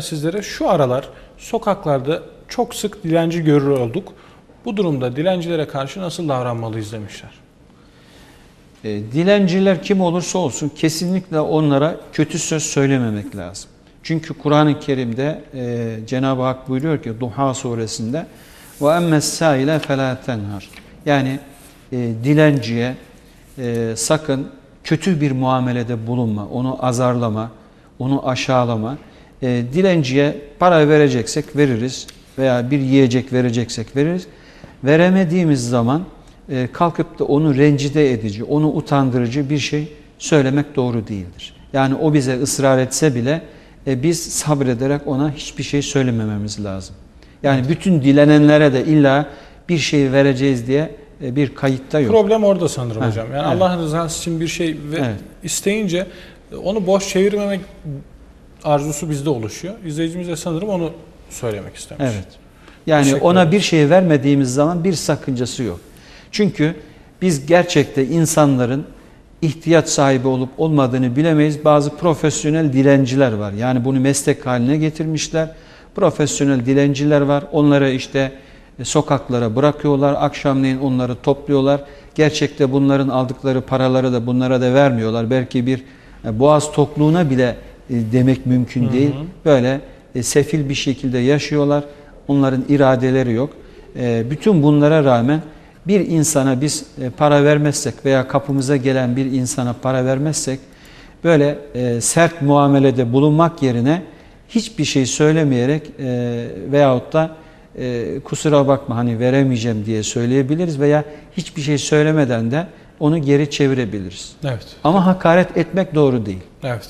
Sizlere şu aralar sokaklarda çok sık dilenci görür olduk. Bu durumda dilencilere karşı nasıl davranmalıyız demişler. E, dilenciler kim olursa olsun kesinlikle onlara kötü söz söylememek lazım. Çünkü Kur'an-ı Kerim'de e, Cenab-ı Hak buyuruyor ki Duha suresinde ve emmes saile felâ tenhar. Yani e, dilenciye e, sakın kötü bir muamelede bulunma, onu azarlama, onu aşağılama. E, dilenciye para vereceksek veririz veya bir yiyecek vereceksek veririz. Veremediğimiz zaman e, kalkıp da onu rencide edici, onu utandırıcı bir şey söylemek doğru değildir. Yani o bize ısrar etse bile e, biz sabrederek ona hiçbir şey söylemememiz lazım. Yani bütün dilenenlere de illa bir şey vereceğiz diye e, bir kayıtta yok. Problem orada sanırım Ha, hocam. Yani evet. Allah rızası için bir şey ve Evet. isteyince onu boş çevirmemek arzusu bizde oluşuyor. İzleyicimiz de sanırım onu söylemek istemiş. Evet. Yani Teşekkür ona bir şey vermediğimiz zaman bir sakıncası yok. Çünkü biz gerçekte insanların ihtiyaç sahibi olup olmadığını bilemeyiz. Bazı profesyonel dilenciler var. Yani bunu meslek haline getirmişler. Profesyonel dilenciler var. Onları işte e, sokaklara bırakıyorlar. Akşamleyin onları topluyorlar. Gerçekte bunların aldıkları paraları da bunlara da vermiyorlar. Belki bir e, boğaz tokluğuna bile demek mümkün değil. Böyle e, sefil bir şekilde yaşıyorlar. Onların iradeleri yok. E, Bütün bunlara rağmen bir insana biz e, para vermezsek veya kapımıza gelen bir insana para vermezsek böyle e, sert muamelede bulunmak yerine hiçbir şey söylemeyerek e, veyahut da e, kusura bakma hani veremeyeceğim diye söyleyebiliriz veya hiçbir şey söylemeden de onu geri çevirebiliriz. Evet. Ama hakaret etmek doğru değil. Evet.